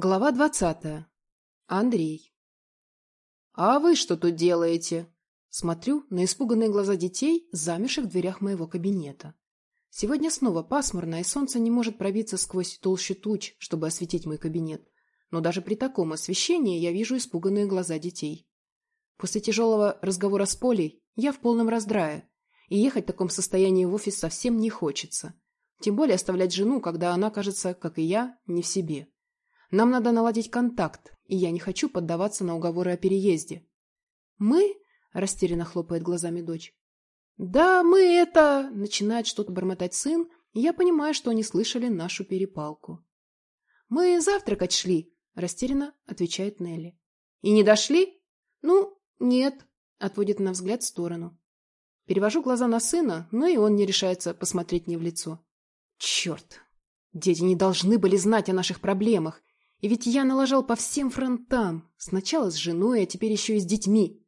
Глава двадцатая. Андрей. «А вы что тут делаете?» Смотрю на испуганные глаза детей, замерших в дверях моего кабинета. Сегодня снова пасмурно, и солнце не может пробиться сквозь толщу туч, чтобы осветить мой кабинет. Но даже при таком освещении я вижу испуганные глаза детей. После тяжелого разговора с Полей я в полном раздрае, и ехать в таком состоянии в офис совсем не хочется. Тем более оставлять жену, когда она, кажется, как и я, не в себе. Нам надо наладить контакт, и я не хочу поддаваться на уговоры о переезде. «Мы?» – растерянно хлопает глазами дочь. «Да, мы это...» – начинает что-то бормотать сын, и я понимаю, что они слышали нашу перепалку. «Мы завтракать шли», – растерянно отвечает Нелли. «И не дошли?» «Ну, нет», – отводит на взгляд в сторону. Перевожу глаза на сына, но и он не решается посмотреть мне в лицо. «Черт! Дети не должны были знать о наших проблемах, и ведь я налажал по всем фронтам. Сначала с женой, а теперь еще и с детьми.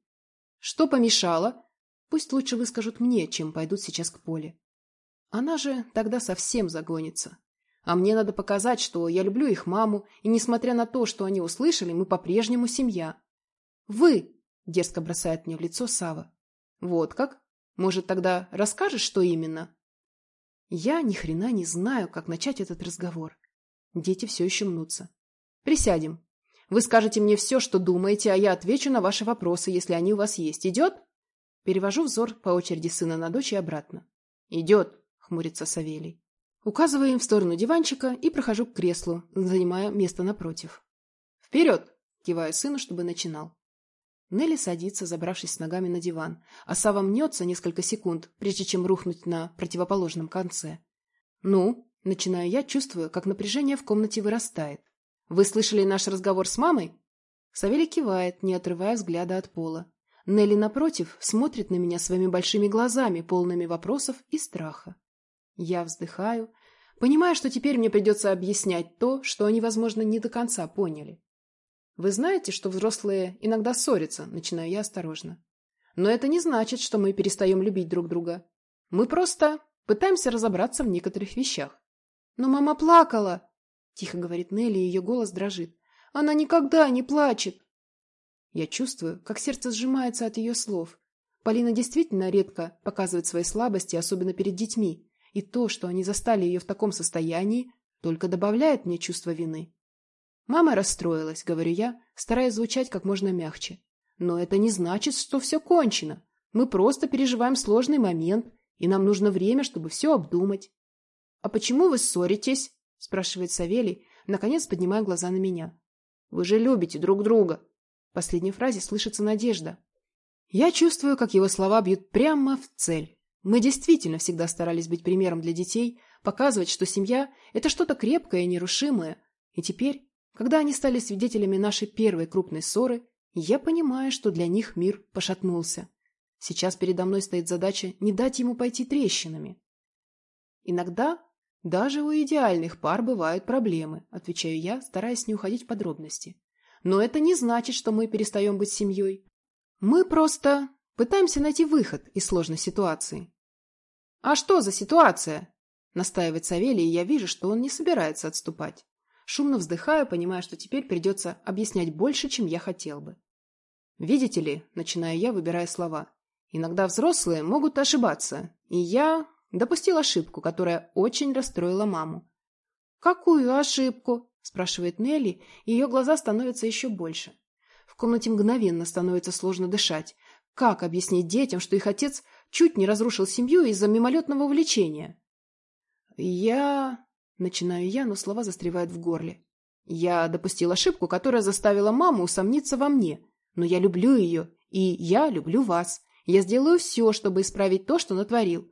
Что помешало? Пусть лучше выскажут мне, чем пойдут сейчас к Поле. Она же тогда совсем загонится. А мне надо показать, что я люблю их маму, и несмотря на то, что они услышали, мы по-прежнему семья. «Вы!» – дерзко бросает мне в лицо Сава. «Вот как? Может, тогда расскажешь, что именно?» Я ни хрена не знаю, как начать этот разговор. Дети все еще мнутся. Присядем. Вы скажете мне все, что думаете, а я отвечу на ваши вопросы, если они у вас есть. Идет? Перевожу взор по очереди сына на дочь и обратно. Идет, хмурится Савелий. Указываю им в сторону диванчика и прохожу к креслу, занимая место напротив. Вперед! Киваю сыну, чтобы начинал. Нелли садится, забравшись с ногами на диван, а Сава мнется несколько секунд, прежде чем рухнуть на противоположном конце. «Ну?» – начинаю я, чувствую, как напряжение в комнате вырастает. Вы слышали наш разговор с мамой? Савелий кивает, не отрывая взгляда от пола. Нелли, напротив, смотрит на меня своими большими глазами, полными вопросов и страха. Я вздыхаю, понимая, что теперь мне придется объяснять то, что они, возможно, не до конца поняли. Вы знаете, что взрослые иногда ссорятся, начинаю я осторожно. Но это не значит, что мы перестаем любить друг друга. Мы просто пытаемся разобраться в некоторых вещах. Но мама плакала, Тихо говорит Нелли, и ее голос дрожит. Она никогда не плачет. Я чувствую, как сердце сжимается от ее слов. Полина действительно редко показывает свои слабости, особенно перед детьми. И то, что они застали ее в таком состоянии, только добавляет мне чувство вины. Мама расстроилась, говорю я, стараясь звучать как можно мягче. Но это не значит, что все кончено. Мы просто переживаем сложный момент, и нам нужно время, чтобы все обдумать. — А почему вы ссоритесь? — спрашивает Савелий, наконец поднимая глаза на меня. «Вы же любите друг друга!» В последней фразе слышится надежда. Я чувствую, как его слова бьют прямо в цель. Мы действительно всегда старались быть примером для детей, показывать, что семья – это что-то крепкое и нерушимое. И теперь, когда они стали свидетелями нашей первой крупной ссоры, я понимаю, что для них мир пошатнулся. Сейчас передо мной стоит задача не дать ему пойти трещинами. Иногда «Даже у идеальных пар бывают проблемы», – отвечаю я, стараясь не уходить в подробности. «Но это не значит, что мы перестаем быть семьей. Мы просто пытаемся найти выход из сложной ситуации». «А что за ситуация?» – настаивает Савелий, и я вижу, что он не собирается отступать. Шумно вздыхаю, понимая, что теперь придется объяснять больше, чем я хотел бы. «Видите ли», – начинаю я, выбирая слова, – «иногда взрослые могут ошибаться, и я Допустил ошибку, которая очень расстроила маму. «Какую ошибку?» – спрашивает Нелли, и ее глаза становятся еще больше. В комнате мгновенно становится сложно дышать. Как объяснить детям, что их отец чуть не разрушил семью из-за мимолетного увлечения? «Я...» – начинаю я, но слова застревают в горле. «Я допустил ошибку, которая заставила маму усомниться во мне. Но я люблю ее, и я люблю вас. Я сделаю все, чтобы исправить то, что натворил.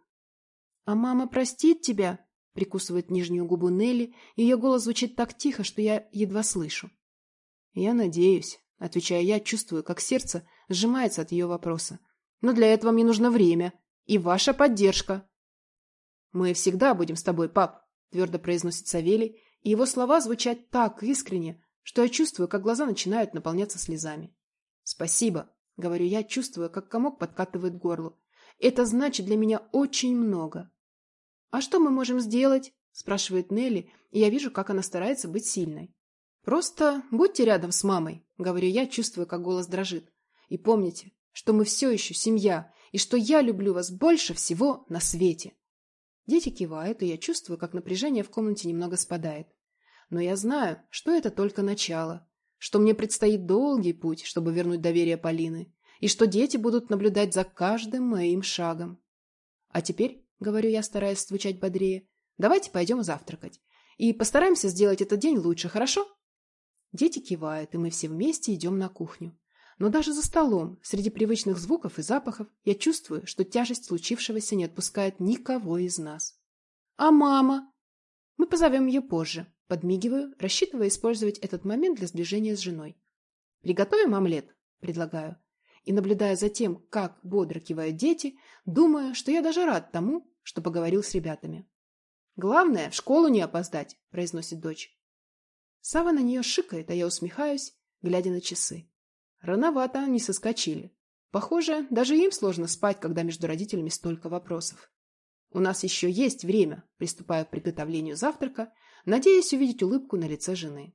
«А мама простит тебя?» — прикусывает нижнюю губу Нелли, ее голос звучит так тихо, что я едва слышу. «Я надеюсь», — отвечаю я, чувствую, как сердце сжимается от ее вопроса. «Но для этого мне нужно время и ваша поддержка». «Мы всегда будем с тобой, пап», — твердо произносит Савелий, и его слова звучат так искренне, что я чувствую, как глаза начинают наполняться слезами. «Спасибо», — говорю я, чувствуя, как комок подкатывает горло. «Это значит для меня очень много». «А что мы можем сделать?» – спрашивает Нелли, и я вижу, как она старается быть сильной. Просто будьте рядом с мамой, говорю я, чувствуя, как голос дрожит. И помните, что мы все еще семья, и что я люблю вас больше всего на свете. Дети кивают, и я чувствую, как напряжение в комнате немного спадает. Но я знаю, что это только начало, что мне предстоит долгий путь, чтобы вернуть доверие Полины, и что дети будут наблюдать за каждым моим шагом. А теперь, говорю я, стараясь звучать бодрее, давайте пойдем завтракать. И постараемся сделать этот день лучше, хорошо? Дети кивают, и мы все вместе идем на кухню. Но даже за столом, среди привычных звуков и запахов, я чувствую, что тяжесть случившегося не отпускает никого из нас. «А мама?» «Мы позовем ее позже», — подмигиваю, рассчитывая использовать этот момент для сближения с женой. «Приготовим омлет?» — предлагаю. И, наблюдая за тем, как бодро кивают дети, думаю, что я даже рад тому, что поговорил с ребятами. «Главное, в школу не опоздать», — произносит дочь. Сава на нее шикает, а я усмехаюсь, глядя на часы. Рановато они соскочили. Похоже, даже им сложно спать, когда между родителями столько вопросов. У нас еще есть время, приступая к приготовлению завтрака, надеясь увидеть улыбку на лице жены.